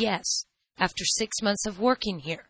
Yes, after six months of working here.